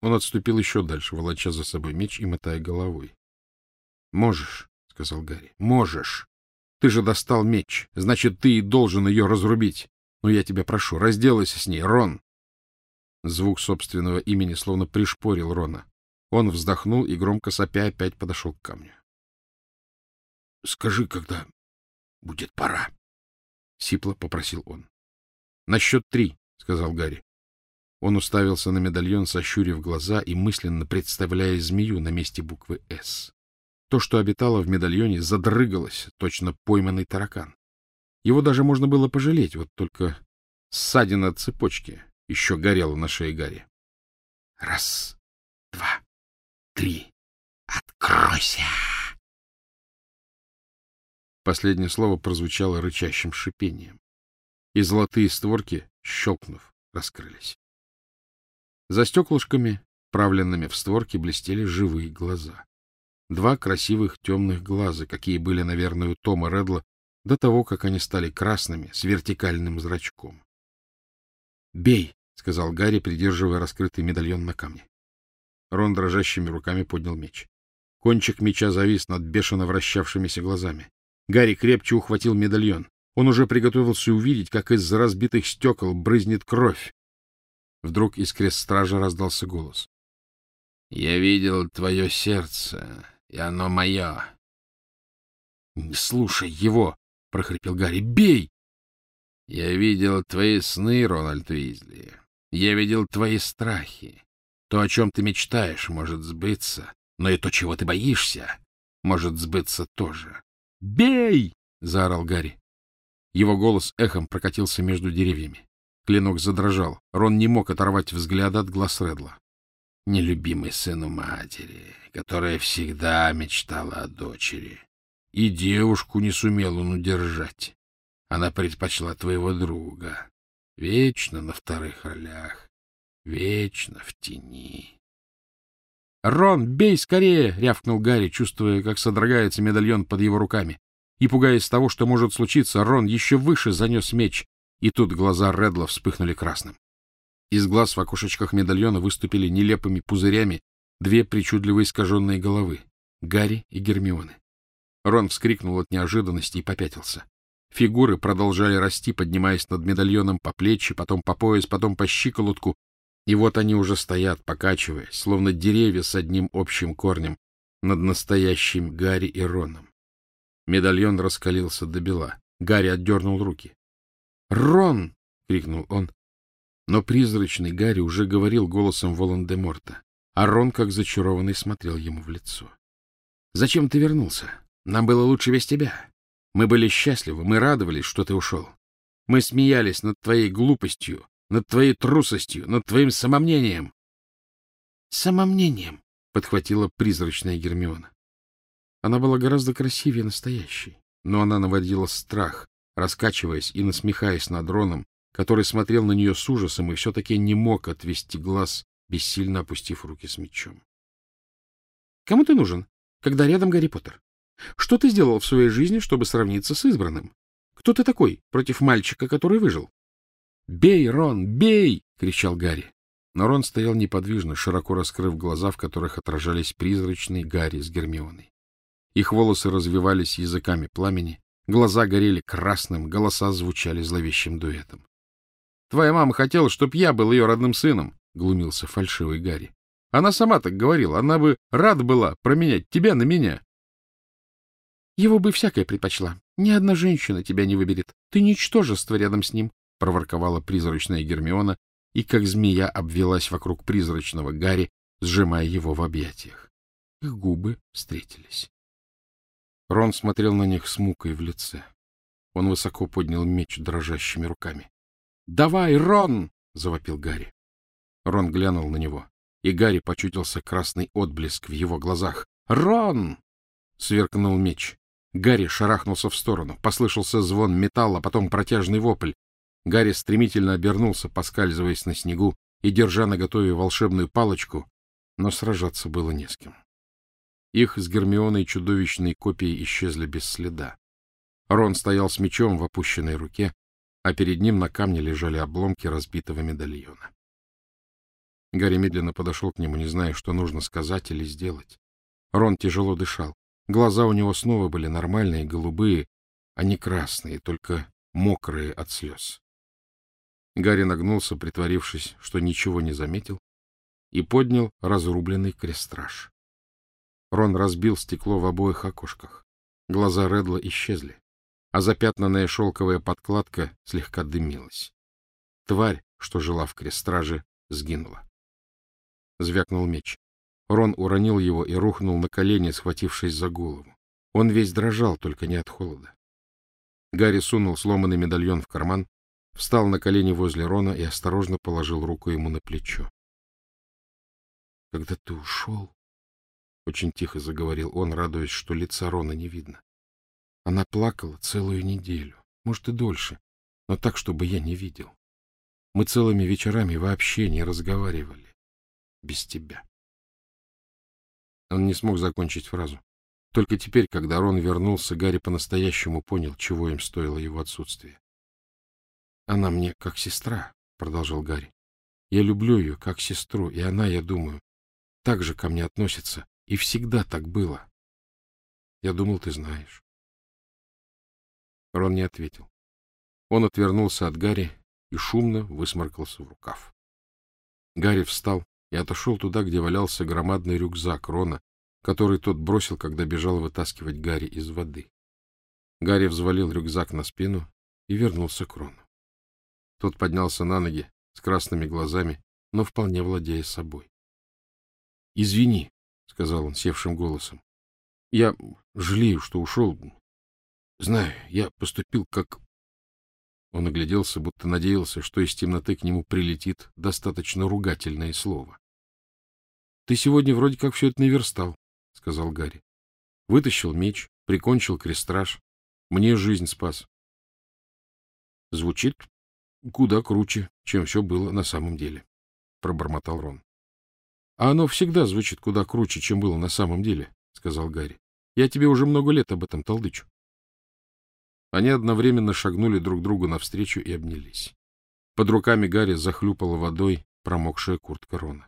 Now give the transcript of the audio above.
Он отступил еще дальше, волоча за собой меч и мотая головой. — Можешь, — сказал Гарри, — можешь. Ты же достал меч, значит, ты и должен ее разрубить. Но я тебя прошу, разделайся с ней, Рон. Звук собственного имени словно пришпорил Рона. Он вздохнул и, громко сопя, опять подошел к камню. — Скажи, когда будет пора, — сипло попросил он. — На счет три, — сказал Гарри. Он уставился на медальон, сощурив глаза и мысленно представляя змею на месте буквы «С». То, что обитало в медальоне, задрыгалось, точно пойманный таракан. Его даже можно было пожалеть, вот только ссадина от цепочки еще горела на шее Гарри. — Раз, два, три, откройся! Последнее слово прозвучало рычащим шипением, и золотые створки, щелкнув, раскрылись. За стеклышками, правленными в створки, блестели живые глаза. Два красивых темных глаза, какие были, наверное, у Тома Редла до того, как они стали красными, с вертикальным зрачком. «Бей!» — сказал Гарри, придерживая раскрытый медальон на камне. Рон дрожащими руками поднял меч. Кончик меча завис над бешено вращавшимися глазами. Гарри крепче ухватил медальон. Он уже приготовился увидеть, как из-за разбитых стекол брызнет кровь. Вдруг из крест-стража раздался голос. — Я видел твое сердце, и оно мое. — Не слушай его! — прохрипел Гарри. — Бей! — Я видел твои сны, Рональд Уизли. Я видел твои страхи. То, о чем ты мечтаешь, может сбыться, но и то, чего ты боишься, может сбыться тоже. «Бей!» — заорал Гарри. Его голос эхом прокатился между деревьями. Клинок задрожал. Рон не мог оторвать взгляда от глаз Редла. Нелюбимый сыну матери, которая всегда мечтала о дочери. И девушку не сумел он удержать. Она предпочла твоего друга. Вечно на вторых ролях. Вечно в тени. «Рон, бей скорее!» — рявкнул Гарри, чувствуя, как содрогается медальон под его руками. И, пугаясь того, что может случиться, Рон еще выше занес меч, и тут глаза Редла вспыхнули красным. Из глаз в окошечках медальона выступили нелепыми пузырями две причудливо искаженные головы — Гарри и Гермионы. Рон вскрикнул от неожиданности и попятился. Фигуры продолжали расти, поднимаясь над медальоном по плечи, потом по пояс, потом по щиколотку, и вот они уже стоят, покачиваясь, словно деревья с одним общим корнем, над настоящим Гарри и Роном. Медальон раскалился до бела. Гарри отдернул руки. «Рон!» — крикнул он. Но призрачный Гарри уже говорил голосом Волан-де-Морта, а Рон, как зачарованный, смотрел ему в лицо. «Зачем ты вернулся? Нам было лучше без тебя. Мы были счастливы, мы радовались, что ты ушел. Мы смеялись над твоей глупостью, над твоей трусостью, над твоим самомнением. — Самомнением, — подхватила призрачная Гермиона. Она была гораздо красивее настоящей, но она наводила страх, раскачиваясь и насмехаясь над Роном, который смотрел на нее с ужасом и все-таки не мог отвести глаз, бессильно опустив руки с мечом. — Кому ты нужен, когда рядом Гарри Поттер? Что ты сделал в своей жизни, чтобы сравниться с избранным? Кто ты такой против мальчика, который выжил? «Бей, Рон, бей!» — кричал Гарри. Но Рон стоял неподвижно, широко раскрыв глаза, в которых отражались призрачные Гарри с Гермионой. Их волосы развивались языками пламени, глаза горели красным, голоса звучали зловещим дуэтом. — Твоя мама хотела, чтоб я был ее родным сыном, — глумился фальшивый Гарри. — Она сама так говорила, она бы рада была променять тебя на меня. — Его бы всякое предпочла. Ни одна женщина тебя не выберет. Ты ничтожество рядом с ним. — проворковала призрачная Гермиона и, как змея, обвелась вокруг призрачного Гарри, сжимая его в объятиях. Их губы встретились. Рон смотрел на них с мукой в лице. Он высоко поднял меч дрожащими руками. — Давай, Рон! — завопил Гарри. Рон глянул на него, и Гарри почутился красный отблеск в его глазах. «Рон!» — сверкнул меч. Гарри шарахнулся в сторону. Послышался звон металла, потом протяжный вопль. Гарри стремительно обернулся, поскальзываясь на снегу и держа наготове волшебную палочку, но сражаться было не с кем. Их с Гермионой чудовищные копии исчезли без следа. Рон стоял с мечом в опущенной руке, а перед ним на камне лежали обломки разбитого медальона. Гарри медленно подошел к нему, не зная, что нужно сказать или сделать. Рон тяжело дышал. Глаза у него снова были нормальные, голубые, а не красные, только мокрые от слез. Гарри нагнулся, притворившись, что ничего не заметил, и поднял разрубленный крестраж. Рон разбил стекло в обоих окошках. Глаза Редла исчезли, а запятнанная шелковая подкладка слегка дымилась. Тварь, что жила в крестраже, сгинула. Звякнул меч. Рон уронил его и рухнул на колени, схватившись за голову. Он весь дрожал, только не от холода. Гарри сунул сломанный медальон в карман, встал на колени возле Рона и осторожно положил руку ему на плечо. — Когда ты ушел, — очень тихо заговорил он, радуясь, что лица Рона не видно. Она плакала целую неделю, может и дольше, но так, чтобы я не видел. Мы целыми вечерами вообще не разговаривали без тебя. Он не смог закончить фразу. Только теперь, когда Рон вернулся, Гарри по-настоящему понял, чего им стоило его отсутствие. «Она мне как сестра», — продолжал Гарри. «Я люблю ее как сестру, и она, я думаю, так же ко мне относится, и всегда так было. Я думал, ты знаешь». Рон не ответил. Он отвернулся от Гарри и шумно высморкался в рукав. Гарри встал, и отошел туда, где валялся громадный рюкзак Рона, который тот бросил, когда бежал вытаскивать Гарри из воды. Гарри взвалил рюкзак на спину и вернулся к Рону. Тот поднялся на ноги с красными глазами, но вполне владея собой. — Извини, — сказал он севшим голосом. — Я жалею, что ушел. Знаю, я поступил как он огляделся, будто надеялся, что из темноты к нему прилетит достаточно ругательное слово. — Ты сегодня вроде как все это наверстал, — сказал Гарри. — Вытащил меч, прикончил крестраж. Мне жизнь спас. — Звучит куда круче, чем все было на самом деле, — пробормотал Рон. — А оно всегда звучит куда круче, чем было на самом деле, — сказал Гарри. — Я тебе уже много лет об этом толдычу. Они одновременно шагнули друг другу навстречу и обнялись. Под руками Гарри захлюпала водой промокшая куртка Рона.